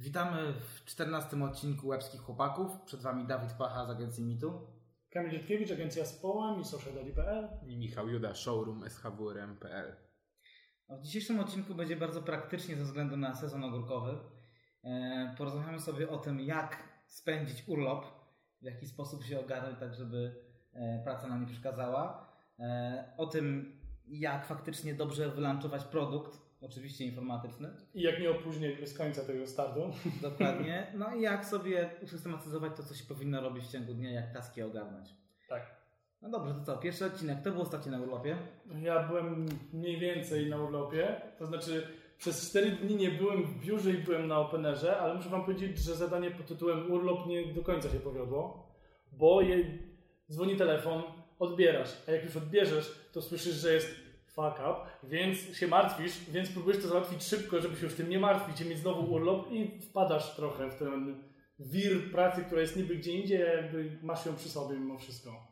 Witamy w 14 odcinku Łebskich Chłopaków. Przed Wami Dawid Pacha z agencji Mitu. Kamil Dzietkiewicz, agencja Społem i sociality.pl I Michał Juda, showroom shwrm.pl. No, w dzisiejszym odcinku będzie bardzo praktycznie ze względu na sezon ogórkowy. E, porozmawiamy sobie o tym, jak spędzić urlop, w jaki sposób się ogarnąć, tak żeby e, praca nam nie przeszkadzała. E, o tym, jak faktycznie dobrze wylanchować produkt, oczywiście informatyczny. I jak nie opóźnić bez końca tego startu. Dokładnie. No i jak sobie usystematyzować to, co się powinno robić w ciągu dnia, jak taski ogarnąć. Tak. No dobrze, to co? Pierwszy odcinek. Kto był ostatni na urlopie? Ja byłem mniej więcej na urlopie, to znaczy przez 4 dni nie byłem w biurze i byłem na openerze, ale muszę Wam powiedzieć, że zadanie pod tytułem urlop nie do końca się powiodło, bo je, dzwoni telefon, odbierasz, a jak już odbierzesz, to słyszysz, że jest fuck up, więc się martwisz, więc próbujesz to załatwić szybko, żeby się już tym nie martwić i mieć znowu urlop i wpadasz trochę w ten wir pracy, która jest niby gdzie indziej, jakby masz ją przy sobie mimo wszystko.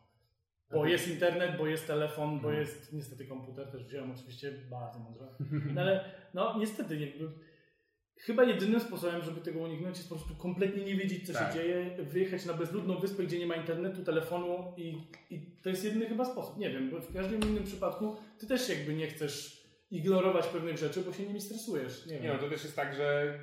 Bo jest internet, bo jest telefon, bo jest niestety komputer, też wziąłem oczywiście bardzo mądrze. No ale no niestety jakby, chyba jedynym sposobem, żeby tego uniknąć jest po prostu kompletnie nie wiedzieć co Tak. się dzieje, wyjechać na bezludną wyspę, gdzie nie ma internetu, telefonu i, i to jest jedyny chyba sposób. Nie wiem, bo w każdym innym przypadku ty też jakby nie chcesz ignorować pewnych rzeczy, bo się nimi stresujesz. Nie, Nie wiem. no, to też jest tak, że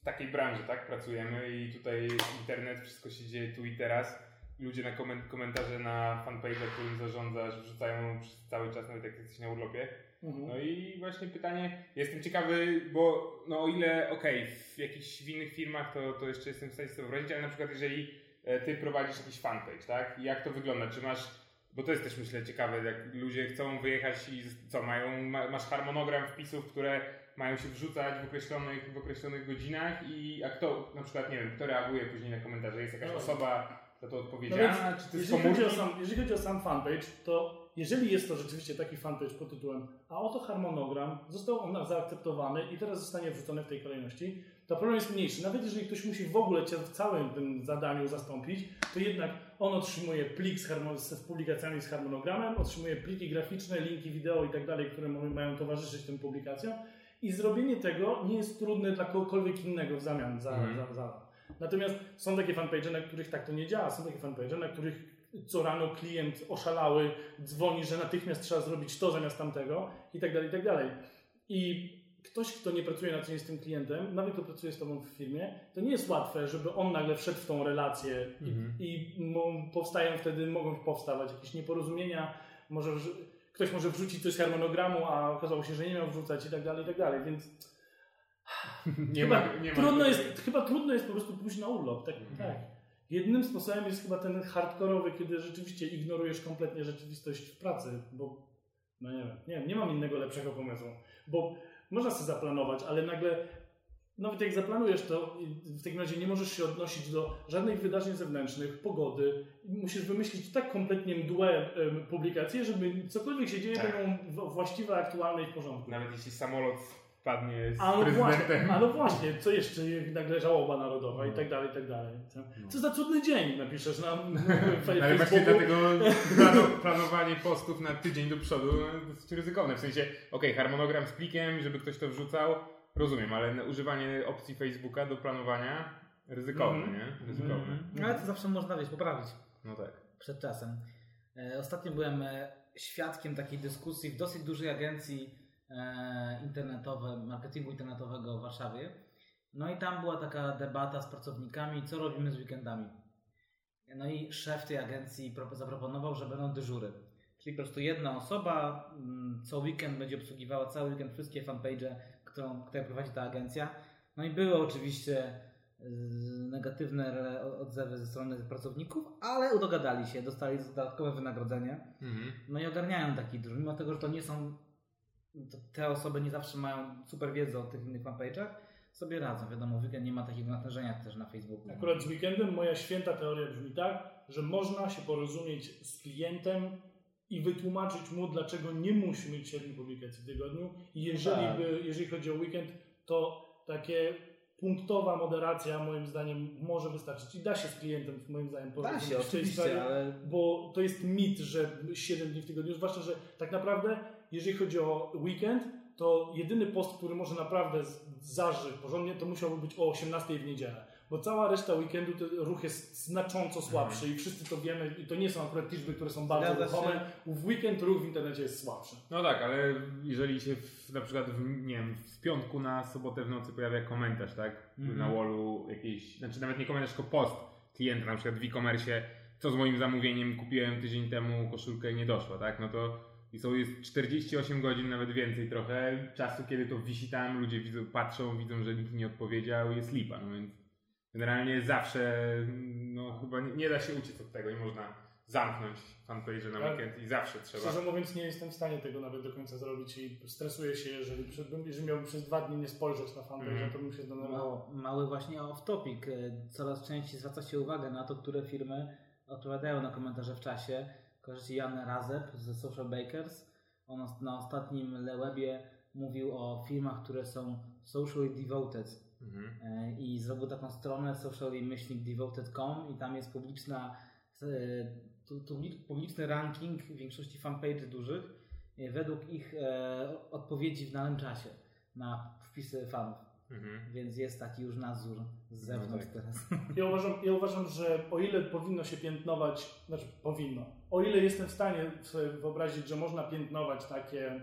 w takiej branży, tak, pracujemy i tutaj internet, wszystko się dzieje tu i teraz. Ludzie na komen- komentarze na fanpage, którym zarządzasz, wrzucają cały czas, nawet jak jesteś na urlopie. Mhm. No i właśnie pytanie, jestem ciekawy, bo no o ile, okej, w jakichś w innych firmach to, to jeszcze jestem w stanie sobie wyobrazić, ale na przykład jeżeli e, ty prowadzisz jakiś fanpage, tak? I jak to wygląda? Czy masz, bo to jest też myślę ciekawe, jak ludzie chcą wyjechać i co, mają, ma, masz harmonogram wpisów, które mają się wrzucać w określonych, w określonych godzinach i a kto, na przykład, nie wiem, kto reaguje później na komentarze? Jest jakaś No. osoba za to No odpowiedzialna? więc, czy to jest jeżeli, chodzi o sam, jeżeli chodzi o sam fanpage, to jeżeli jest to rzeczywiście taki fanpage pod tytułem a oto harmonogram, został on zaakceptowany i teraz zostanie wrzucony w tej kolejności, to problem jest mniejszy. Nawet jeżeli ktoś musi w ogóle Cię w całym tym zadaniu zastąpić, to jednak on otrzymuje plik z, z publikacjami z harmonogramem, otrzymuje pliki graficzne, linki wideo i tak dalej, które mają towarzyszyć tym publikacjom i zrobienie tego nie jest trudne dla kogokolwiek innego w zamian za, Mhm. za, za. Natomiast są takie fanpage, na których tak to nie działa. Są takie fanpage, na których co rano klient oszalały dzwoni, że natychmiast trzeba zrobić to zamiast tamtego i tak dalej, i tak dalej. I ktoś, kto nie pracuje na co dzień z tym klientem, nawet kto pracuje z tobą w firmie, to nie jest łatwe, żeby on nagle wszedł w tą relację i, Mhm. i mo- powstają wtedy, mogą powstawać jakieś nieporozumienia, może ktoś może wrzucić coś z harmonogramu, a okazało się, że nie miał wrzucać i tak dalej, i tak dalej, więc Nie chyba, ma, nie ma trudno tutaj- jest, chyba trudno jest po prostu pójść na urlop. Tak, Mhm. tak. Jednym sposobem jest chyba ten hardkorowy, kiedy rzeczywiście ignorujesz kompletnie rzeczywistość w pracy, bo no nie wiem, nie, nie mam innego lepszego pomysłu, bo można sobie zaplanować, ale nagle nawet jak zaplanujesz, to w takim razie nie możesz się odnosić do żadnych wydarzeń zewnętrznych, pogody. Musisz wymyślić tak kompletnie mdłe publikacje, żeby cokolwiek się dzieje, Tak. będą właściwe, aktualne i w porządku. Nawet jeśli samolot padnie z A no właśnie, prezydentem. a no właśnie, co jeszcze nagle żałoba narodowa i No. tak dalej, i tak dalej. Co, No. co za cudny dzień napiszesz na Ale właśnie Facebooku. dlatego plano, planowanie postów na tydzień do przodu no, dosyć ryzykowne. W sensie, okej, harmonogram z plikiem, żeby ktoś to wrzucał, rozumiem, ale na- używanie opcji Facebooka do planowania ryzykowne, Mhm. nie? Ryzykowne. Mhm. Ale to zawsze można, wiesz, poprawić No tak. przed czasem. E, Ostatnio byłem e, świadkiem takiej dyskusji w dosyć dużej agencji e, internetowej, marketingu internetowego w Warszawie. No i tam była taka debata z pracownikami, co robimy z weekendami. No i szef tej agencji pro- zaproponował, że będą dyżury. Czyli po prostu jedna osoba mm, co weekend będzie obsługiwała cały weekend wszystkie fanpage, którą, które prowadzi ta agencja. No i były oczywiście negatywne odzewy ze strony pracowników, ale dogadali się, dostali dodatkowe wynagrodzenie. Mhm. No i ogarniają taki dyżur, mimo tego, że to nie są, te osoby nie zawsze mają super wiedzę o tych innych fanpage'ach, sobie radzą. Wiadomo, weekend nie ma takiego natężenia też na Facebooku. Akurat z weekendem moja święta teoria brzmi tak, że można się porozumieć z klientem i wytłumaczyć mu, dlaczego nie musi mieć 7 publikacji w tygodniu. I jeżeli, Tak. by, jeżeli chodzi o weekend, to takie punktowa moderacja moim zdaniem może wystarczyć. I da się z klientem moim zdaniem Da porozumieć się, w tej sprawie. oczywiście, ale bo to jest mit, że 7 dni w tygodniu, zwłaszcza, że tak naprawdę, jeżeli chodzi o weekend, to jedyny post, który może naprawdę zażyć porządnie, to musiałoby być o 18 w niedzielę. Bo cała reszta weekendu to ruch jest znacząco słabszy i wszyscy to wiemy i to nie są akurat liczby, które są bardzo Zgadza ruchome. W weekend ruch w internecie jest słabszy. No tak, ale jeżeli się w, na przykład w, nie wiem, z piątku na sobotę w nocy pojawia komentarz, tak? Mhm. Na wallu jakiejś, znaczy nawet nie komentarz, tylko post klienta na przykład w e-commerce, co z moim zamówieniem kupiłem tydzień temu koszulkę i nie doszła, tak? No to i są jest 48 godzin, nawet więcej trochę czasu, kiedy to wisi tam, ludzie widzą, patrzą, widzą, że nikt nie odpowiedział, jest lipa, no więc generalnie zawsze, no chyba nie, nie da się uciec od tego, nie można zamknąć fanpage na Tak. weekend i zawsze trzeba. Szczerze mówiąc, nie jestem w stanie tego nawet do końca zrobić i stresuję się, jeżeli, jeżeli miałbym przez dwa dni nie spojrzeć na fanpage, Mhm. to bym się zdenerwował. Ma, mały właśnie off-topic. E, Coraz częściej zwraca się uwagę na to, które firmy odpowiadają na komentarze w czasie. Kojarzycie Jan Razep ze Social Bakers. On na ostatnim Lewebie mówił o firmach, które są socially devoted Mhm. E, i zrobił taką stronę socially-devoted.com i tam jest publiczna, e, publiczny ranking większości fanpage dużych e, według ich odpowiedzi w danym czasie na wpisy fanów. Mhm. Więc jest taki już nadzór z zewnątrz tak. teraz. Ja uważam, ja uważam, że o ile powinno się piętnować, znaczy powinno, o ile jestem w stanie sobie wyobrazić, że można piętnować takie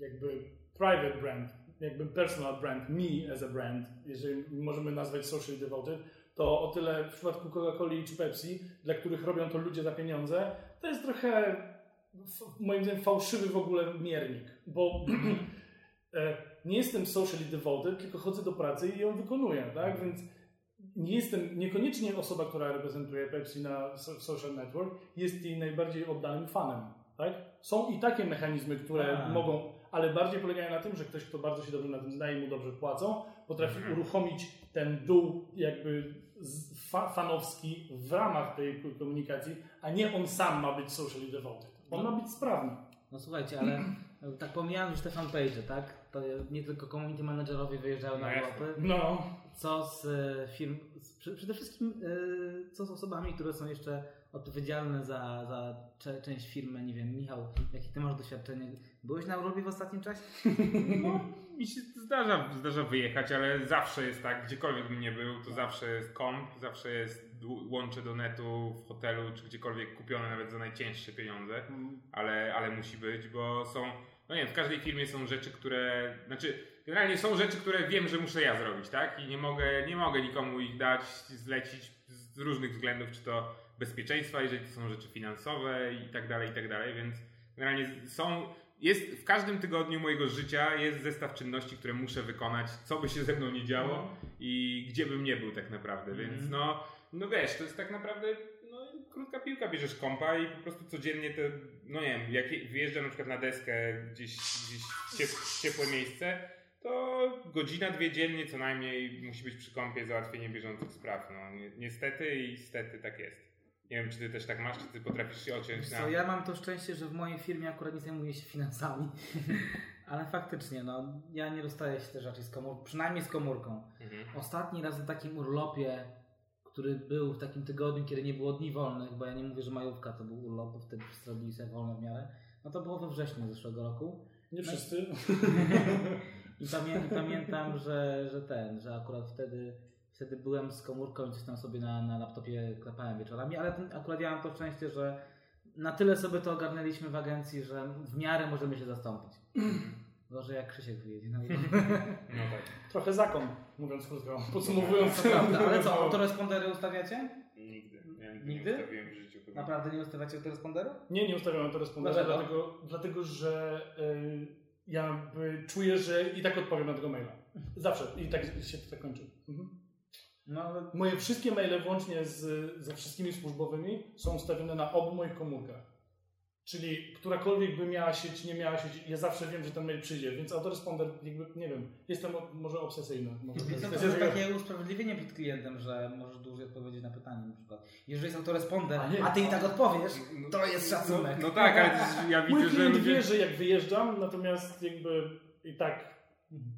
jakby private brand, jakby personal brand, me as a brand, jeżeli możemy nazwać social devoted, to o tyle w przypadku Coca-Coli czy Pepsi, dla których robią to ludzie za pieniądze, to jest trochę moim zdaniem fałszywy w ogóle miernik, bo nie jestem socially devoted, tylko chodzę do pracy i ją wykonuję, tak? Więc nie jestem, niekoniecznie osoba, która reprezentuje Pepsi na so- social network jest jej najbardziej oddanym fanem, tak? Są i takie mechanizmy, które A. mogą, ale bardziej polegają na tym, że ktoś, kto bardzo się dobrze na tym zna i mu dobrze płacą, potrafi Mhm. uruchomić ten dół jakby fa fanowski w ramach tej komunikacji, a nie on sam ma być socially devoted. On ma być sprawny. No słuchajcie, ale e, tak pomijając już te fanpage, tak? To nie tylko community managerowie wyjeżdżają No na. Europy. No, Co z e, firm, z, przede wszystkim e, co z osobami, które są jeszcze odpowiedzialne za, za cze, część firmy, nie wiem, Michał, jakie ty masz doświadczenie? Byłeś na Europie w ostatnim czasie? No, mi się zdarza, zdarza wyjechać, ale zawsze jest tak, gdziekolwiek bym nie był, to zawsze jest komp, zawsze jest łącze do netu w hotelu, czy gdziekolwiek kupione nawet za najcięższe pieniądze, ale, ale musi być, bo są, no nie wiem, w każdej firmie są rzeczy, które, znaczy generalnie są rzeczy, które wiem, że muszę ja zrobić, tak? I nie mogę, nie mogę nikomu ich dać, zlecić z różnych względów, czy to bezpieczeństwa, jeżeli to są rzeczy finansowe i tak dalej, i tak dalej, więc generalnie są, jest w każdym tygodniu mojego życia jest zestaw czynności, które muszę wykonać, co by się ze mną nie działo i gdzie bym nie był tak naprawdę, Mhm. więc no, no wiesz, to jest tak naprawdę krótka piłka, bierzesz kompa i po prostu codziennie te, no nie wiem, jak je- wyjeżdżam na przykład na deskę gdzieś, gdzieś w ciep, w ciepłe miejsce, to godzina, dwie dziennie co najmniej musi być przy kompie załatwienie bieżących spraw. No, ni- niestety i stety tak jest. Nie wiem, czy ty też tak masz, czy ty potrafisz się ociąć na... co, ja mam to szczęście, że w mojej firmie akurat nie zajmuję się finansami. Ale faktycznie, no, ja nie rozstaję się też raczej z komórką, przynajmniej z komórką. Mhm. Ostatni raz na takim urlopie, który był w takim tygodniu, kiedy nie było dni wolnych, bo ja nie mówię, że majówka to był urlop, bo wtedy wszyscy robili sobie wolne w miarę, no to było we wrześniu zeszłego roku. nie wszyscy. I, pamię- i pamiętam, że, że ten, że akurat wtedy, wtedy byłem z komórką i coś tam sobie na, na laptopie klepałem wieczorami, ale ten, akurat ja mam to szczęście, że na tyle sobie to ogarnęliśmy w agencji, że w miarę możemy się zastąpić. Gorzej jak Krzysiek wyjedzie. No, i- No tak. Trochę zakon, mówiąc krótko. Podsumowując. to prawda, ale co, autorespondery ustawiacie? Nigdy. Nie, Nigdy? Nie ustawiłem w życiu. chyba. Naprawdę nie ustawiacie autoresponderu? Nie, nie ustawiam autorespondenza, Dlaczego? dlatego, dlatego że y, ja jakby czuję, że i tak odpowiem na tego maila. Zawsze. I tak się to tak kończy. Mhm. No, ale Moje wszystkie maile, włącznie z, ze wszystkimi służbowymi, są ustawione na obu moich komórkach. Czyli którakolwiek by miała sieć, nie miała sieć, ja zawsze wiem, że ten mail przyjdzie, więc autoresponder, jakby, nie wiem, jestem może obsesyjny. Może to Jest jest to tego- takie usprawiedliwienie przed klientem, że możesz dłużej odpowiedzieć na pytanie na przykład. Jeżeli jest autoresponder, A nie, a ty i tak odpowiesz, to jest szacunek. No, no tak, ale ja Mój widzę, że klient ludzie, wie, że jak wyjeżdżam, natomiast jakby i tak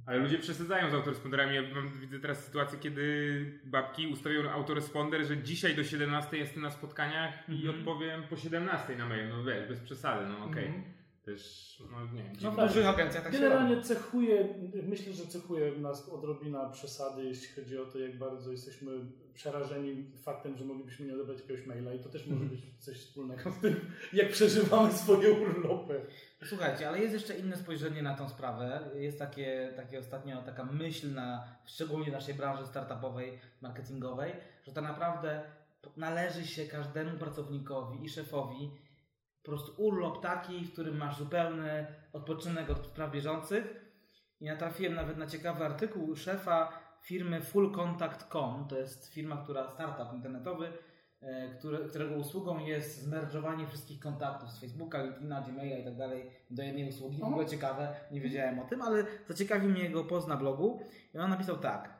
ale ludzie przesadzają z autoresponderami. Ja mam, widzę teraz sytuację, kiedy babki ustawiają autoresponder, że dzisiaj do 17 jestem na spotkaniach i Mhm. odpowiem po 17 na mail. No wiesz, bez przesady, no okej. Mhm. też, no nie wiem. No w tak. dużych agencjach tak Generalnie cechuje, myślę, że cechuje nas odrobina przesady, jeśli chodzi o to, jak bardzo jesteśmy przerażeni faktem, że moglibyśmy nie odebrać jakiegoś maila i to też może być coś wspólnego z tym, jak przeżywamy swoje urlopy. Słuchajcie, ale jest jeszcze inne spojrzenie na tą sprawę. Jest takie, takie ostatnio taka myśl, na, szczególnie w naszej branży startupowej, marketingowej, że tak naprawdę należy się każdemu pracownikowi i szefowi po prostu urlop taki, w którym masz zupełny odpoczynek od spraw bieżących. I natrafiłem nawet na ciekawy artykuł szefa firmy fullcontact.com. To jest firma, która startup internetowy, e, które, którego usługą jest zmerdżowanie wszystkich kontaktów z Facebooka, LinkedIna, Gmaila i tak dalej do jednej usługi. W ogóle ciekawe, nie wiedziałem o tym, ale zaciekawił mnie jego post na blogu i on napisał tak.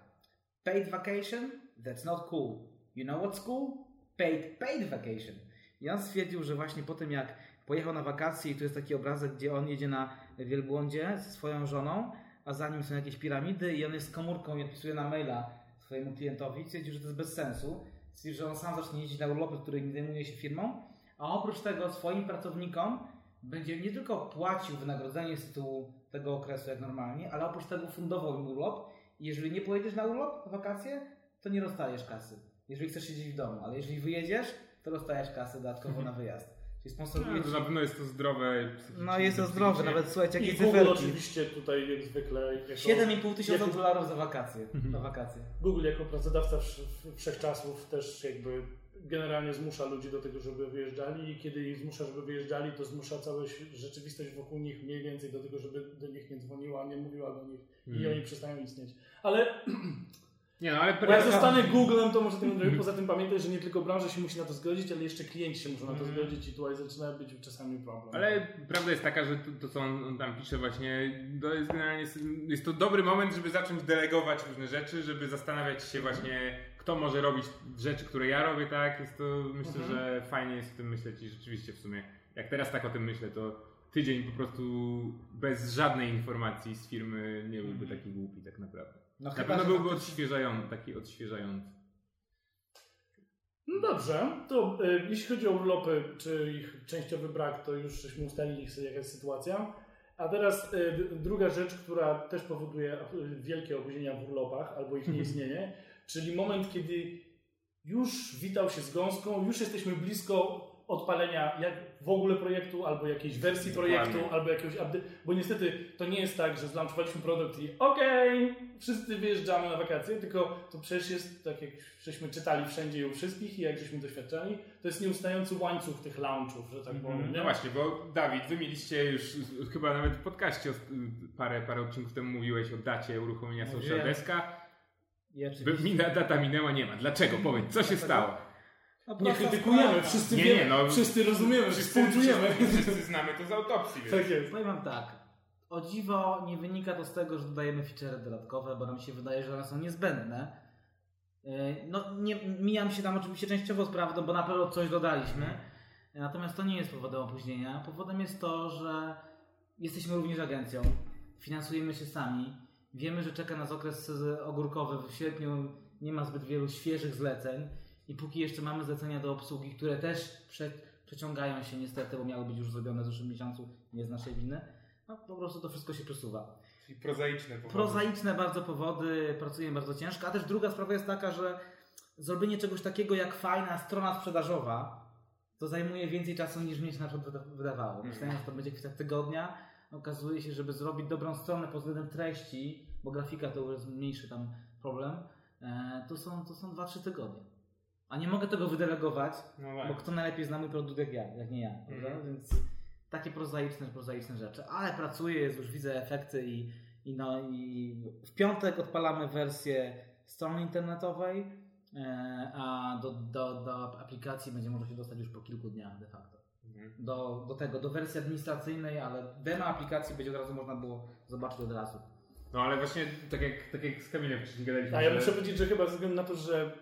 Paid vacation? That's not cool. You know what's cool? Paid, paid vacation. I on stwierdził, że właśnie po tym jak pojechał na wakacje i tu jest taki obrazek, gdzie on jedzie na wielbłądzie ze swoją żoną, a za nim są jakieś piramidy i on jest komórką i odpisuje na maila swojemu klientowi, stwierdził, że to jest bez sensu. Stwierdził, że on sam zacznie jeździć na urlopy, nie zajmuje się firmą, a oprócz tego swoim pracownikom będzie nie tylko płacił wynagrodzenie z tytułu tego okresu jak normalnie, ale oprócz tego fundował im urlop i jeżeli nie pojedziesz na urlop, w wakacje, to nie dostajesz kasy. Jeżeli chcesz siedzieć w domu, ale jeżeli wyjedziesz, to dostajesz kasę dodatkowo na wyjazd. Czyli sponsoruje No, ci... na pewno jest to zdrowe. No jest to zdrowe, nawet słuchajcie, I jakie Google cyferki. oczywiście tutaj jak zwykle... Jako, 7,5 tysiąca jako- dolarów za wakacje. Na wakacje. Google jako pracodawca wsz- wszechczasów też jakby generalnie zmusza ludzi do tego, żeby wyjeżdżali i kiedy ich zmusza, żeby wyjeżdżali, to zmusza całą rzeczywistość wokół nich mniej więcej do tego, żeby do nich nie dzwoniła, nie mówiła do nich i Mhm. oni przestają istnieć. Ale Nie no, ale jak zostanę Googlem, to może tym zrobić. Poza tym pamiętaj, że nie tylko branża się musi na to zgodzić, ale jeszcze klienci się muszą na to Mhm. zgodzić i tutaj zaczyna być czasami problem. Ale prawda jest taka, że to, to co on, on tam pisze właśnie, to jest generalnie, jest to dobry moment, żeby zacząć delegować różne rzeczy, żeby zastanawiać się właśnie, kto może robić rzeczy, które ja robię, tak? Jest to, myślę, Mhm. że fajnie jest w tym myśleć i rzeczywiście w sumie, jak teraz tak o tym myślę, to tydzień po prostu bez żadnej informacji z firmy nie byłby taki głupi tak naprawdę. No Na chyba, pewno byłby faktycznie- odświeżający, taki odświeżający. No dobrze, to y, jeśli chodzi o urlopy, czy ich częściowy brak, to już żeśmy ustalili sobie jaka jest sytuacja. A teraz y, druga rzecz, która też powoduje wielkie opóźnienia w urlopach albo ich nieistnienie, czyli moment, kiedy już witał się z gąską, już jesteśmy blisko odpalenia jak w ogóle projektu, albo jakiejś wersji Dokładnie. projektu, albo jakiegoś update, bo niestety to nie jest tak, że zlaunchowaliśmy produkt i okej, wszyscy wyjeżdżamy na wakacje, tylko to przecież jest tak jak żeśmy czytali wszędzie i u wszystkich i jak żeśmy doświadczali, to jest nieustający łańcuch tych launchów, że tak powiem. No nie? właśnie, bo Dawid, wy mieliście już chyba nawet w podcaście parę, parę odcinków temu mówiłeś o dacie uruchomienia Social Mówiłem. Deska. I By- data minęła, nie ma. Dlaczego? Powiedz, co się stało? Nie krytykujemy, sprawa. wszyscy Nie, wiemy, nie, no. wszyscy rozumiemy, współczujemy. Wszyscy, wszyscy znamy to z autopsji, więc. Tak jest. Powiem wam tak. O dziwo nie wynika to z tego, że dodajemy feature'y dodatkowe, bo nam się wydaje, że one są niezbędne. Yy, No, nie, mijam się tam oczywiście częściowo z prawdą, bo na pewno coś dodaliśmy. Natomiast to nie jest powodem opóźnienia. Powodem jest to, że jesteśmy również agencją, finansujemy się sami. Wiemy, że czeka nas okres ogórkowy. W sierpniu nie ma zbyt wielu świeżych zleceń. I póki jeszcze mamy zlecenia do obsługi, które też prze, przeciągają się niestety, bo miały być już zrobione w zeszłym miesiącu, nie z naszej winy, no po prostu to wszystko się przesuwa. Czyli prozaiczne powody. Prozaiczne bardzo powody, pracujemy bardzo ciężko, a też druga sprawa jest taka, że zrobienie czegoś takiego jak fajna strona sprzedażowa to zajmuje więcej czasu niż mnie się na przykład wyda- wydawało. Mhm. Myślałem, że to będzie kwestia tygodnia. Okazuje się, żeby zrobić dobrą stronę pod względem treści, bo grafika to już jest mniejszy tam problem, e, to są, to są 2-3 tygodnie. A nie mogę tego wydelegować, No bo tak. kto najlepiej zna mój produkt jak ja, jak nie ja, prawda? Mhm. Więc takie prozaiczne, prozaiczne rzeczy. Ale pracuję, jest, już widzę efekty i, i, no, i w piątek odpalamy wersję strony internetowej, e, a do, do, do aplikacji będzie można się dostać już po kilku dniach de facto. Mhm. Do, do tego, do wersji administracyjnej, ale demo aplikacji będzie od razu można było zobaczyć od razu. No ale właśnie tak jak, tak jak z Kamilem wcześniej gadaliśmy, A ja że- muszę powiedzieć, że chyba ze względu na to, że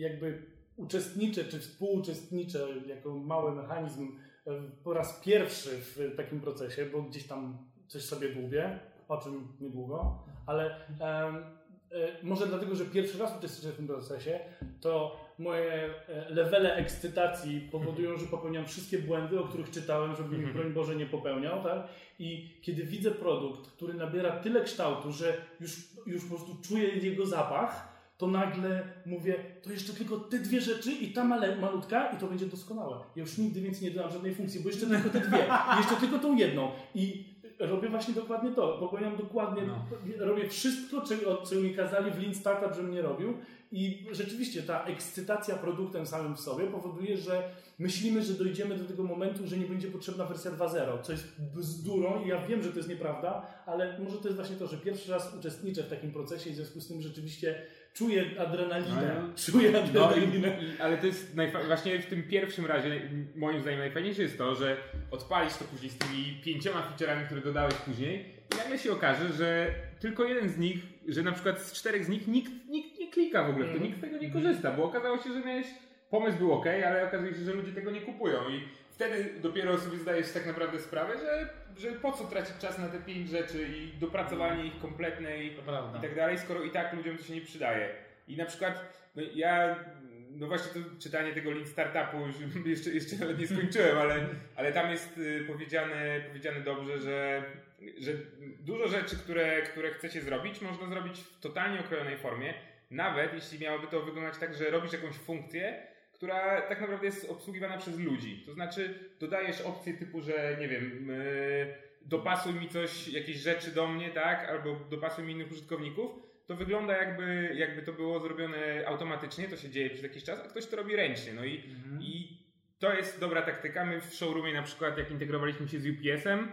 jakby uczestniczę czy współuczestniczę jako mały mechanizm e, po raz pierwszy w takim procesie, bo gdzieś tam coś sobie dłubię, o czym niedługo, ale e, może dlatego, że pierwszy raz uczestniczę w tym procesie, to moje e, levele ekscytacji powodują, że popełniam wszystkie błędy, o których czytałem, żebym ich broń Boże nie popełniał, tak? I kiedy widzę produkt, który nabiera tyle kształtu, że już, już po prostu czuję jego zapach, to nagle mówię, to jeszcze tylko te dwie rzeczy i ta male, malutka i to będzie doskonałe. Ja już nigdy więcej nie dodam żadnej funkcji, bo jeszcze tylko te dwie, jeszcze tylko tą jedną. I robię właśnie dokładnie to. Popełniam dokładnie, No. robię wszystko, czego, czego mi kazali w Lean Startup, żebym nie robił. I rzeczywiście ta ekscytacja produktem samym w sobie powoduje, że myślimy, że dojdziemy do tego momentu, że nie będzie potrzebna wersja 2.0, co jest bzdurą i ja wiem, że to jest nieprawda, ale może to jest właśnie to, że pierwszy raz uczestniczę w takim procesie i w związku z tym rzeczywiście czuję adrenalinę. No, Czuję No adrenalinę. i, i, ale to jest najfa- właśnie w tym pierwszym razie moim zdaniem najfajniejsze jest to, że odpalisz to później z tymi pięcioma featureami, które dodałeś później i nagle się okaże, że tylko jeden z nich, że na przykład z czterech z nich nikt, nikt nie klika w ogóle, to Mhm. nikt z tego nie korzysta, bo okazało się, że miałeś, pomysł był ok, ale okazuje się, że ludzie tego nie kupują i wtedy dopiero sobie zdajesz tak naprawdę sprawę, że, że po co tracić czas na te pięć rzeczy i dopracowanie ich kompletne i tak dalej, skoro i tak ludziom to się nie przydaje. I na przykład no ja, no właśnie to czytanie tego Lean Startupu już jeszcze, jeszcze nawet nie skończyłem, ale, ale tam jest y, powiedziane, powiedziane dobrze, że, że dużo rzeczy, które, które chcecie zrobić, można zrobić w totalnie okrojonej formie, nawet jeśli miałoby to wyglądać tak, że robisz jakąś funkcję, która tak naprawdę jest obsługiwana przez ludzi. To znaczy dodajesz opcje typu, że nie wiem, yy, dopasuj mi coś, jakieś rzeczy do mnie, tak, albo dopasuj mi innych użytkowników, to wygląda jakby, jakby to było zrobione automatycznie, to się dzieje przez jakiś czas, a ktoś to robi ręcznie. No i, Mhm. i to jest dobra taktyka. My w showroomie na przykład, jak integrowaliśmy się z UPS-em,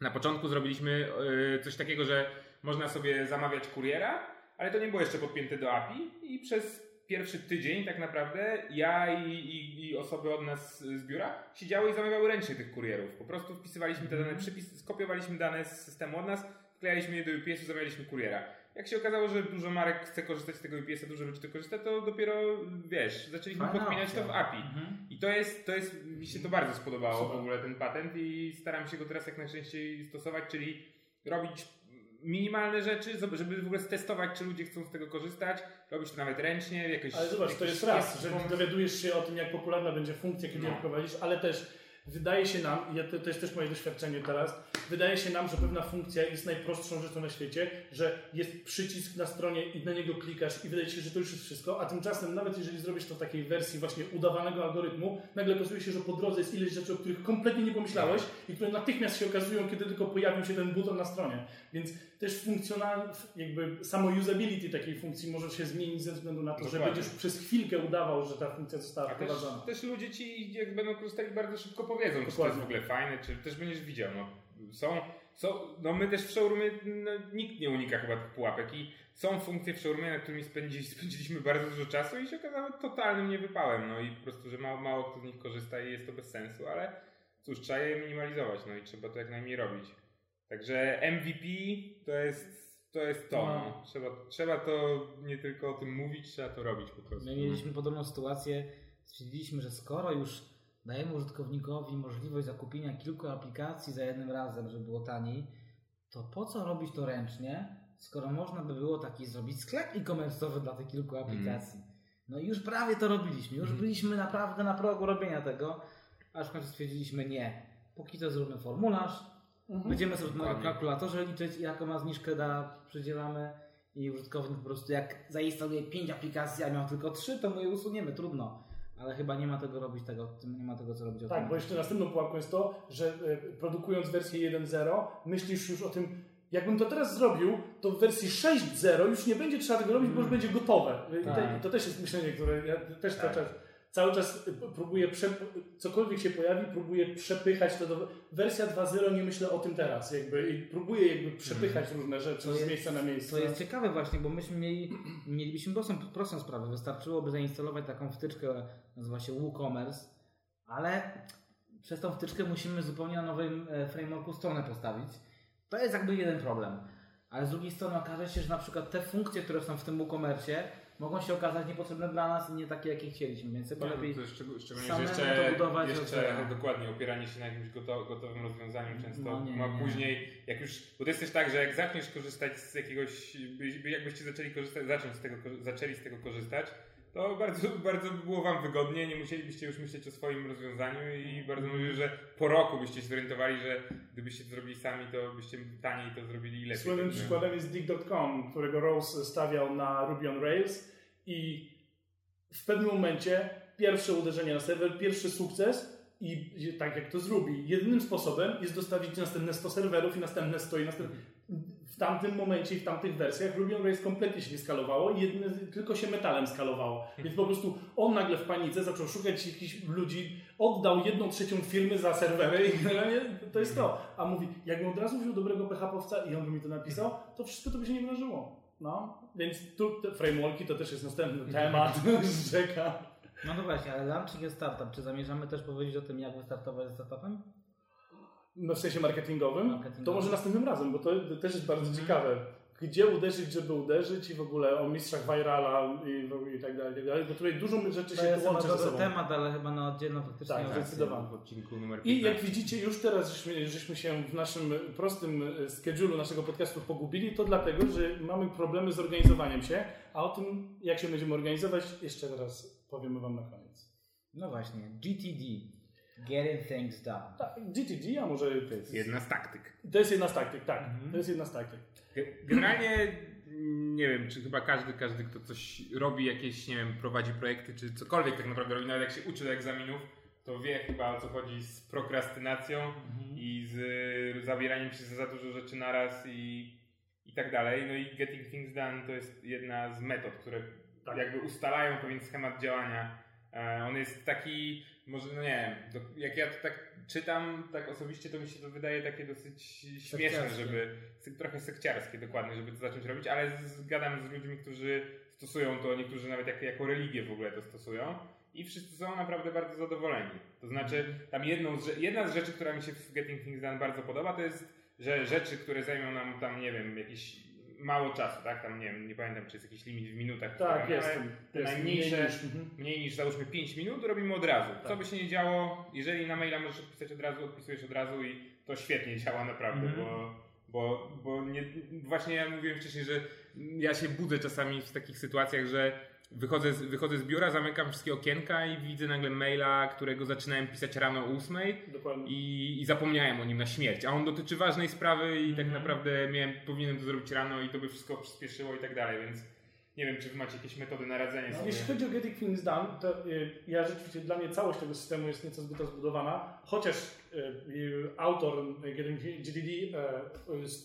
na początku zrobiliśmy yy, coś takiego, że można sobie zamawiać kuriera, ale to nie było jeszcze podpięte do API i przez pierwszy tydzień tak naprawdę ja i, i, i osoby od nas z biura siedziały i zamawiały ręcznie tych kurierów. Po prostu wpisywaliśmy te dane, przypis, skopiowaliśmy dane z systemu od nas, wklejaliśmy je do UPS-u, zamawialiśmy kuriera. Jak się okazało, że dużo marek chce korzystać z tego UPS-a, dużo ludzi to korzysta, to dopiero, wiesz, zaczęliśmy Fajna podmieniać to w API. Mhm. I to jest, to jest, mi się to bardzo spodobało Super. w ogóle ten patent i staram się go teraz jak najczęściej stosować, czyli robić minimalne rzeczy, żeby w ogóle stestować, czy ludzie chcą z tego korzystać, robić to nawet ręcznie, jakoś... Ale zobacz, to jest raz, że dowiadujesz się o tym, jak popularna będzie funkcja, kiedy ją No. wprowadzisz, ale też wydaje się nam, i ja to, to jest też moje doświadczenie teraz, wydaje się nam, że pewna funkcja jest najprostszą rzeczą na świecie, że jest przycisk na stronie i na niego klikasz i wydaje się, że to już jest wszystko, a tymczasem nawet jeżeli zrobisz to w takiej wersji właśnie udawanego algorytmu, nagle okazuje się, że po drodze jest ileś rzeczy, o których kompletnie nie pomyślałeś i które natychmiast się okazują, kiedy tylko pojawił się ten buton na stronie. Więc też funkcjonalność, jakby samo usability takiej funkcji może się zmienić ze względu na to, że Dokładnie. będziesz przez chwilkę udawał, że ta funkcja została A też, wprowadzona. też ludzie ci, jak będą korzystali, bardzo szybko powiedzą, czy to jest Dokładnie. w ogóle fajne, czy też będziesz widział. No, są, są, no my też w showroomie, no, nikt nie unika chyba tych pułapek i są funkcje w showroomie, na którymi spędzili, spędziliśmy bardzo dużo czasu i się okazały totalnym niewypałem. No i po prostu, że mało, mało kto z nich korzysta i jest to bez sensu, ale cóż, trzeba je minimalizować, no i trzeba to jak najmniej robić. Także MVP to jest to. Jest to No. Trzeba, trzeba to nie tylko o tym mówić, trzeba to robić po prostu. My mieliśmy podobną sytuację. Stwierdziliśmy, że skoro już dajemy użytkownikowi możliwość zakupienia kilku aplikacji za jednym razem, żeby było taniej, to po co robić to ręcznie, skoro można by było taki zrobić sklep e-commerce'owy dla tych kilku aplikacji. No i już prawie to robiliśmy. Już byliśmy naprawdę na progu robienia tego, aż w końcu stwierdziliśmy nie. Póki to zróbmy formularz, Mhm. Będziemy sobie na kalkulatorze liczyć, jaką ma zniżkę da, przydzielamy i użytkownik po prostu jak zainstaluje 5 aplikacji, a miał tylko 3, to my je usuniemy, trudno. Ale chyba nie ma tego robić tego, nie ma tego co robić Tak, bo jeszcze następną pułapką jest to, że e, produkując wersję 1.0 myślisz już o tym, jakbym to teraz zrobił, to w wersji 6.0 już nie będzie trzeba tego robić, bo już będzie gotowe. I Tak. te, to też jest myślenie, które ja też Tak. cały czas, cały czas próbuję, prze, cokolwiek się pojawi, próbuję przepychać to do... Wersja 2.0 nie myślę o tym teraz, jakby i próbuję jakby przepychać różne rzeczy To z jest- miejsca na miejsce. To jest ciekawe właśnie, bo myśmy mieli, mielibyśmy prostą, prostą sprawę. Wystarczyłoby zainstalować taką wtyczkę, nazywa się WooCommerce, ale przez tą wtyczkę musimy zupełnie na nowym e, frameworku stronę postawić. To jest jakby jeden problem. Ale z drugiej strony okaże się, że na przykład te funkcje, które są w tym WooCommerce mogą się okazać niepotrzebne dla nas i nie takie, jakie chcieliśmy, więc chyba No, lepiej... to szczeg- szczególnie, że jeszcze, to budować jeszcze dokładnie opieranie się na jakimś goto, gotowym rozwiązaniu często No nie, ma nie. później, jak już, bo to jest też tak, że jak zaczniesz korzystać z jakiegoś, by- by- jakbyście zaczęli korzystać, zacząć z tego, zaczęli z tego korzystać, to bardzo, bardzo by było Wam wygodnie, nie musielibyście już myśleć o swoim rozwiązaniu i bardzo możliwe, że po roku byście się zorientowali, że gdybyście to zrobili sami, to byście taniej to zrobili i lepiej. Słynnym Także- przykładem jest Dig.com, którego Rose stawiał na Ruby on Rails i w pewnym momencie pierwsze uderzenie na serwer, pierwszy sukces i tak jak to zrobi, jedynym sposobem jest dostawić następne 100 serwerów i następne 100 i następne... W tamtym momencie i w tamtych wersjach Ruby on Rails kompletnie się nie skalowało i jedyne, tylko się metalem skalowało. Więc po prostu on nagle w panice zaczął szukać jakichś ludzi, oddał jedną trzecią firmy za serwery i generalnie to jest to. A mówi, jakbym od razu wziął dobrego PHP-owca i on by mi to napisał, to wszystko to by się nie wydarzyło. No, więc tu te frameworki to też jest następny temat, rzeka. No to właśnie, ale launching jest startup. Czy zamierzamy też powiedzieć o tym, jak wystartować ze startupem? No w sensie marketingowym, Marketingowym. to może następnym razem, bo to też jest bardzo ciekawe. Gdzie uderzyć, żeby uderzyć i w ogóle o mistrzach virala i, i tak dalej, i tak dalej, bo tutaj dużo rzeczy To się jest połączy ze sobą. temat, ale chyba na oddzielną faktycznie Tak, zdecydowanie. w odcinku numer I 15. jak widzicie, już teraz żeśmy, żeśmy się w naszym prostym e, schedule'u naszego podcastu pogubili, to dlatego, że mamy problemy z organizowaniem się, a o tym, jak się będziemy organizować, jeszcze raz powiemy Wam na koniec. No właśnie, GTD. Getting Things Done. Tak, GTD, a może to jest, Jedna z taktyk. to jest jedna z taktyk, tak. Mhm. To jest jedna z taktyk. Ge- Generalnie nie wiem, czy chyba każdy, każdy, kto coś robi, jakieś, nie wiem, prowadzi projekty, czy cokolwiek tak naprawdę robi, nawet jak się uczy do egzaminów, to wie chyba o co chodzi z prokrastynacją i z y, zabieraniem się za dużo rzeczy naraz i, i tak dalej. No i Getting Things Done to jest jedna z metod, które Tak. jakby ustalają pewien schemat działania. E, On jest taki, może, no nie wiem, jak ja to tak czytam, tak osobiście, to mi się to wydaje takie dosyć śmieszne, żeby, trochę sekciarskie dokładnie, żeby to zacząć robić, ale zgadam z ludźmi, którzy stosują to, niektórzy nawet jako, jako religię w ogóle to stosują i wszyscy są naprawdę bardzo zadowoleni. To znaczy, tam jedną z, jedna z rzeczy, która mi się w Getting Things Done bardzo podoba, to jest, że rzeczy, które zajmą nam tam, nie wiem, jakieś mało czasu, tak? Tam, nie wiem, nie pamiętam, czy jest jakiś limit w minutach. Tak, jest. najmniejsze- mniej niż- mhm. mniej niż załóżmy 5 minut, robimy od razu. Co Tak. by się nie działo, jeżeli na maila możesz odpisać od razu, odpisujesz od razu i to świetnie działa naprawdę, Mhm. bo, bo, bo nie, właśnie ja mówiłem wcześniej, że ja się budzę czasami w takich sytuacjach, że wychodzę z, wychodzę z biura, zamykam wszystkie okienka i widzę nagle maila, którego zaczynałem pisać rano o 8 Dokładnie. i, i zapomniałem o nim na śmierć, a on dotyczy ważnej sprawy i tak Mhm. naprawdę miałem, powinienem to zrobić rano i to by wszystko przyspieszyło i tak dalej, więc nie wiem, czy wy macie jakieś metody na radzenie No, sobie. jeśli chodzi o Getting Things Done, to y, ja rzeczywiście dla mnie całość tego systemu jest nieco zbyt rozbudowana, chociaż y, y, autor y, y,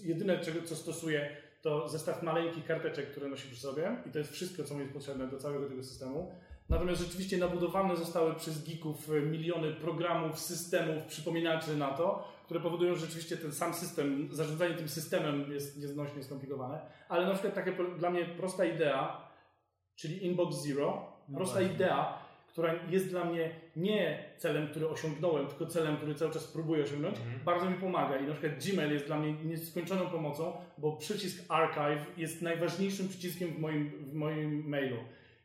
jedyne czego co stosuje to zestaw maleńkich karteczek, które nosi przy sobie i to jest wszystko co mi jest potrzebne do całego tego systemu. Natomiast rzeczywiście nabudowane zostały przez geeków y, miliony programów, systemów, przypominaczy na to, które powodują, że rzeczywiście ten sam system, zarządzanie tym systemem jest nieznośnie skomplikowane. Ale na przykład taka dla mnie prosta idea, czyli Inbox Zero, No prosta właśnie. idea, która jest dla mnie nie celem, który osiągnąłem, tylko celem, który cały czas próbuję osiągnąć, Mhm. bardzo mi pomaga. I na przykład Gmail jest dla mnie nieskończoną pomocą, bo przycisk Archive jest najważniejszym przyciskiem w moim, w moim mailu.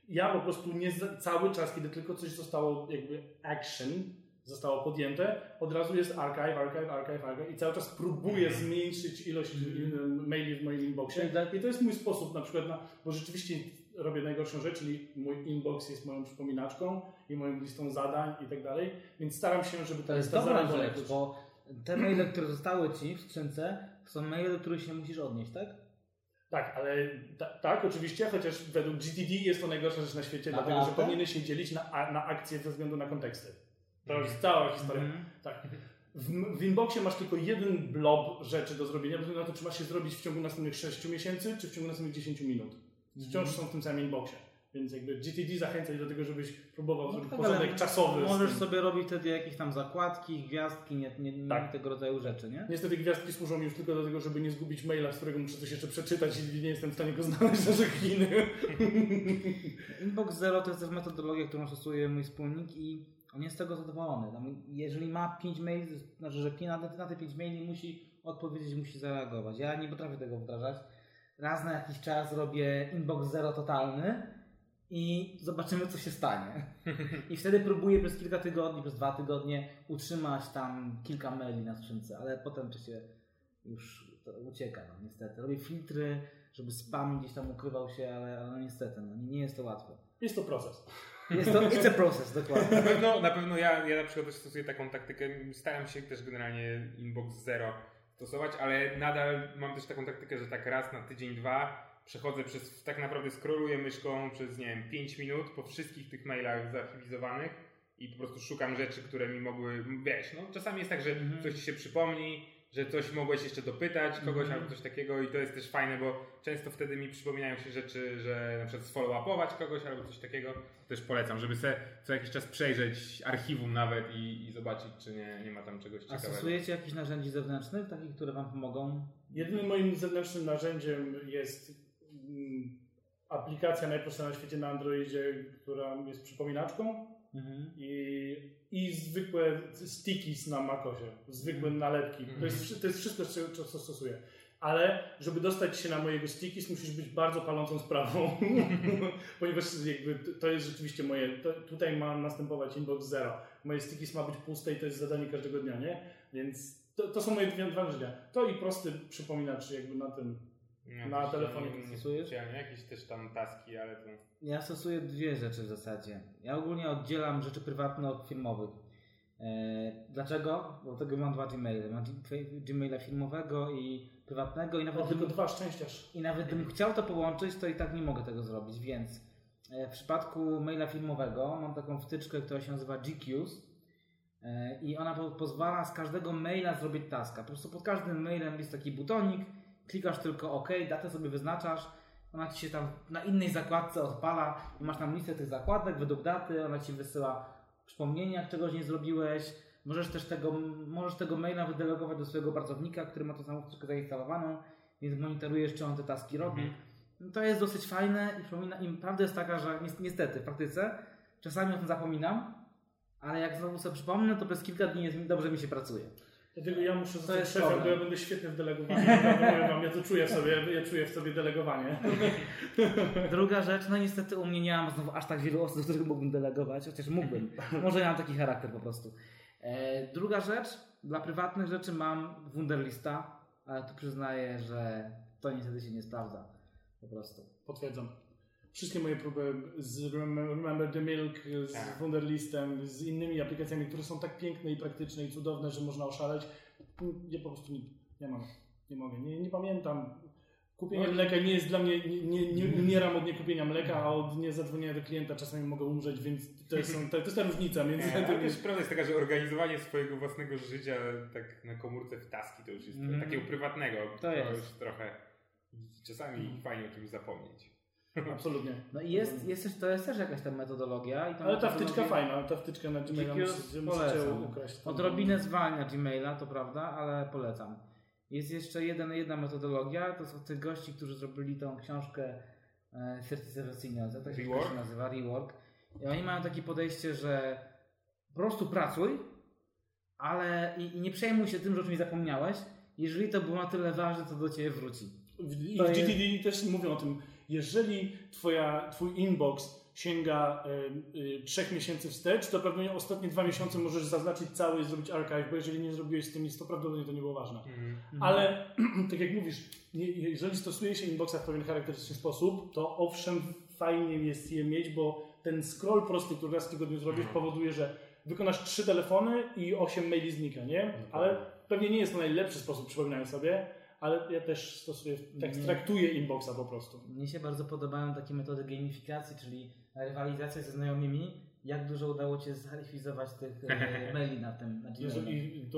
Ja po prostu nie cały czas, kiedy tylko coś zostało jakby action, zostało podjęte, od razu jest archive, archive, archive, archive i cały czas próbuję Mhm. zmniejszyć ilość mm. maili w moim inboxie. I to jest mój sposób na przykład, na, bo rzeczywiście robię najgorszą rzecz, czyli mój inbox jest moją przypominaczką i moją listą zadań i tak dalej, więc staram się, żeby To ta jest lista zadań rzecz, jakoś- bo te maile, które zostały Ci w skrzynce, są maile, do których się musisz odnieść, tak? Tak, ale ta, tak, oczywiście, chociaż według GTD jest to najgorsza rzecz na świecie, Naprawdę? dlatego że powinieneś się dzielić na, na akcje ze względu na konteksty. To już jest cała historia. Mhm. Tak. W, w inboxie masz tylko jeden blob rzeczy do zrobienia, bez względu na to, czy masz je zrobić w ciągu następnych 6 miesięcy, czy w ciągu następnych 10 minut. Wciąż są w tym samym inboxie. Więc jakby GTD zachęca cię do tego, żebyś próbował No zrobić tak, porządek czasowy. Możesz sobie robić wtedy jakieś tam zakładki, gwiazdki, nie, nie, nie Tak. tego rodzaju rzeczy, nie? Niestety gwiazdki służą już tylko do tego, żeby nie zgubić maila, z którego muszę coś jeszcze przeczytać i nie jestem w stanie go znaleźć na Chiny. Inbox Zero to jest też metodologia, którą stosuje mój wspólnik i on jest z tego zadowolony. Jeżeli ma 5 maili, to znaczy, że na te, na te 5 maili musi odpowiedzieć, musi zareagować. Ja nie potrafię tego wdrażać. Raz na jakiś czas robię inbox zero totalny i zobaczymy, co się stanie. I wtedy próbuję przez kilka tygodni, przez dwa tygodnie utrzymać tam kilka maili na skrzynce, ale potem to się już to ucieka, no, niestety. Robię filtry, żeby spam gdzieś tam ukrywał się, ale, ale no, niestety, no, nie jest to łatwe. Jest to proces. Jest to it's a process, dokładnie. Na pewno, na pewno ja, ja na przykład też stosuję taką taktykę, staram się też generalnie inbox zero stosować, ale nadal mam też taką taktykę, że tak raz na tydzień, dwa przechodzę przez, tak naprawdę scrolluję myszką przez, nie wiem, 5 minut po wszystkich tych mailach zarchiwizowanych i po prostu szukam rzeczy, które mi mogły, wiesz, no czasami jest tak, że Mhm. coś ci się przypomni, że coś mogłeś jeszcze dopytać kogoś Mhm. albo coś takiego i to jest też fajne, bo często wtedy mi przypominają się rzeczy, że na przykład sfollow-upować kogoś albo coś takiego. Też polecam, żeby sobie co jakiś czas przejrzeć archiwum nawet i, i zobaczyć, czy nie, nie ma tam czegoś A ciekawego. stosujecie jakieś narzędzi zewnętrznych, takich, które Wam pomogą? Jedynym moim zewnętrznym narzędziem jest mm, aplikacja najprostsza na świecie na Androidzie, która jest przypominaczką Mhm. i, i zwykłe stickies na Macosie, zwykłe nalepki. To, jest, to jest wszystko, co, co stosuję. Ale żeby dostać się na mojego stickies, musisz być bardzo palącą sprawą, ponieważ jakby to- jest rzeczywiście moje, to, tutaj ma następować inbox zero. Moje stickies ma być puste i to jest zadanie każdego dnia, nie? Więc to, to są moje dwie, dwa. To i prosty przypominacz jakby na tym. No, na telefonie nie- nie stosujesz? specjalnie, Jakieś też tam taski, ale to... Ja stosuję dwie rzeczy w zasadzie. Ja ogólnie oddzielam rzeczy prywatne od firmowych. E, dlaczego? Bo tego mam dwa Gmaile. Mam Gmaila firmowego i prywatnego i nawet, O, tylko dwa szczęściarz. i nawet gdybym chciał to połączyć, to i tak nie mogę tego zrobić, więc e, w przypadku maila firmowego mam taką wtyczkę, która się nazywa GQs e, i ona po, pozwala z każdego maila zrobić taska. Po prostu pod każdym mailem jest taki butonik, klikasz tylko OK, datę sobie wyznaczasz, ona ci się tam na innej zakładce odpala i masz tam listę tych zakładek według daty, ona ci wysyła przypomnienia, jak czegoś nie zrobiłeś. Możesz też tego, możesz tego maila wydelegować do swojego pracownika, który ma to samą wtyczkę zainstalowaną, więc monitorujesz, czy on te taski robi. Mhm. No To jest dosyć fajne i przypomina, i prawda jest taka, że ni- niestety w praktyce czasami o tym zapominam, ale jak znowu sobie przypomnę, to przez kilka dni jest, dobrze mi się pracuje. Dlatego ja muszę zostać szefem, problem. bo ja będę świetny w delegowaniu. Ja ja to czuję w sobie, ja czuję w sobie delegowanie. Druga rzecz, no niestety u mnie nie mam znowu aż tak wielu osób, do których mógłbym delegować, chociaż mógłbym. Może ja mam taki charakter po prostu. E, druga rzecz, dla prywatnych rzeczy mam Wunderlista, ale tu przyznaję, że to niestety się nie sprawdza. Po prostu. Potwierdzam. Wszystkie moje próby z Rem- Remember the Milk, z Tak. Wunderlistem, z innymi aplikacjami, które są tak piękne i praktyczne i cudowne, że można oszaleć, ja po prostu nie, nie mam, nie mogę, nie, nie pamiętam. Kupienie No mleka nie jest dla mnie, nie, nie, nie umieram od niekupienia mleka, a od niezadzwonienia do klienta czasami mogę umrzeć, więc to jest, to, to jest ta różnica między Nie, ale tym. też prawda jest taka, że organizowanie swojego własnego życia tak na komórce w taski to już jest Mhm. takiego prywatnego. To jest. już trochę czasami fajnie o czymś zapomnieć. Absolutnie. No i jest, jest też, to jest też jakaś tam metodologia. I Ale ta wtyczka fajna, ta wtyczka na Gmaila musicie polecam. ukraść. Odrobinę zwalnia Gmaila, to prawda, ale polecam. Jest jeszcze jeden, jedna metodologia, to są tych gości, którzy zrobili tą książkę e, certyfikacyjną, tak się Rework? nazywa, Rework. I oni mają takie podejście, że po prostu pracuj, ale i, i nie przejmuj się tym, że o czymś zapomniałeś. Jeżeli to było na tyle ważne, to do Ciebie wróci. W- I w jest- GTD też mówią o tym, jeżeli twoja, twój inbox sięga y, y, trzech miesięcy wstecz, to pewnie ostatnie dwa miesiące możesz zaznaczyć cały i zrobić archive, bo jeżeli nie zrobiłeś z tym nic, to prawdopodobnie to nie było ważne. Mhm. Ale tak jak mówisz, jeżeli stosuje się inboxa w pewien charakterystyczny sposób, to owszem, fajnie jest je mieć, bo ten scroll prosty, który raz w tygodniu zrobisz, Mhm. powoduje, że wykonasz trzy telefony i osiem maili znika, nie? Ale pewnie nie jest to najlepszy sposób, przypominałem sobie, ale ja też stosuję, tak Nie. traktuję inboxa po prostu. Mnie się bardzo podobają takie metody gamifikacji, czyli rywalizacja ze znajomymi. Jak dużo udało Ci zrealizować tych e, maili na tym, na Gmailu?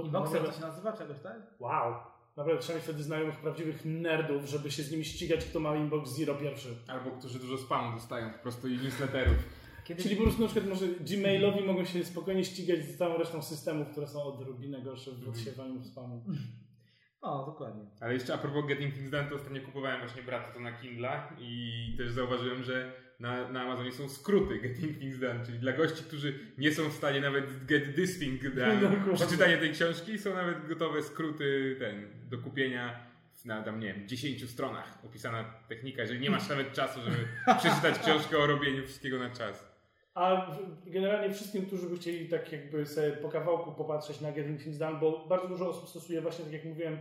Inboxer to się nazywa czegoś, tak? wow, naprawdę trzeba mieć wtedy znajomych prawdziwych nerdów, żeby się z nimi ścigać, kto ma inbox zero pierwszy. Albo którzy dużo spamu dostają po prostu i newsletterów. Kiedyś, Czyli po prostu na przykład może Gmailowi mogą się spokojnie ścigać z całą resztą systemów, które są odrobinę gorsze w odsiewaniu spamu. O, dokładnie. Ale jeszcze a propos Getting Things Done, to ostatnio kupowałem właśnie brata to na Kindle i też zauważyłem, że na, na Amazonie są skróty Getting Things Done, czyli dla gości, którzy nie są w stanie nawet get this thing done, Dokładnie. przeczytanie tej książki, są nawet gotowe skróty ten, do kupienia na tam, nie wiem, 10 stronach opisana technika, jeżeli nie masz nawet czasu, żeby przeczytać książkę o robieniu wszystkiego na czas. A generalnie wszystkim, którzy by chcieli tak jakby sobie po kawałku popatrzeć na Getting Things Done, bo bardzo dużo osób stosuje właśnie, tak jak mówiłem,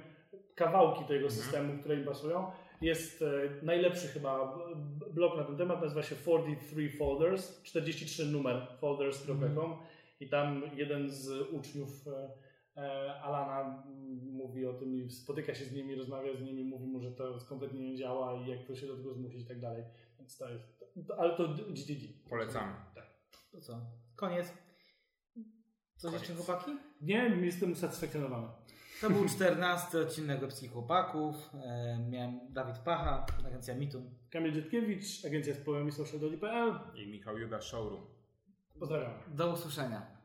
kawałki tego systemu, które im pasują. Jest e, najlepszy chyba b- blog na ten temat, nazywa się 43 Folders, 43 numer folders.com i tam jeden z uczniów e, e, Alana mówi o tym i spotyka się z nimi, rozmawia z nimi, mówi mu, że to kompletnie nie działa i jak to się do tego zmusić i tak dalej. Więc to jest, ale to GTD. Polecamy. To co? Koniec. Coś jeszcze chłopaki? Nie, jestem usatysfakcjonowany. To był 14 odcinek Webskich Chłopaków. E, miałem Dawid Pacha, agencja Mitu. Kamil Dzietkiewicz, agencja społeczna social.pl. I Michał Juda Showroom. Pozdrawiam. Do usłyszenia.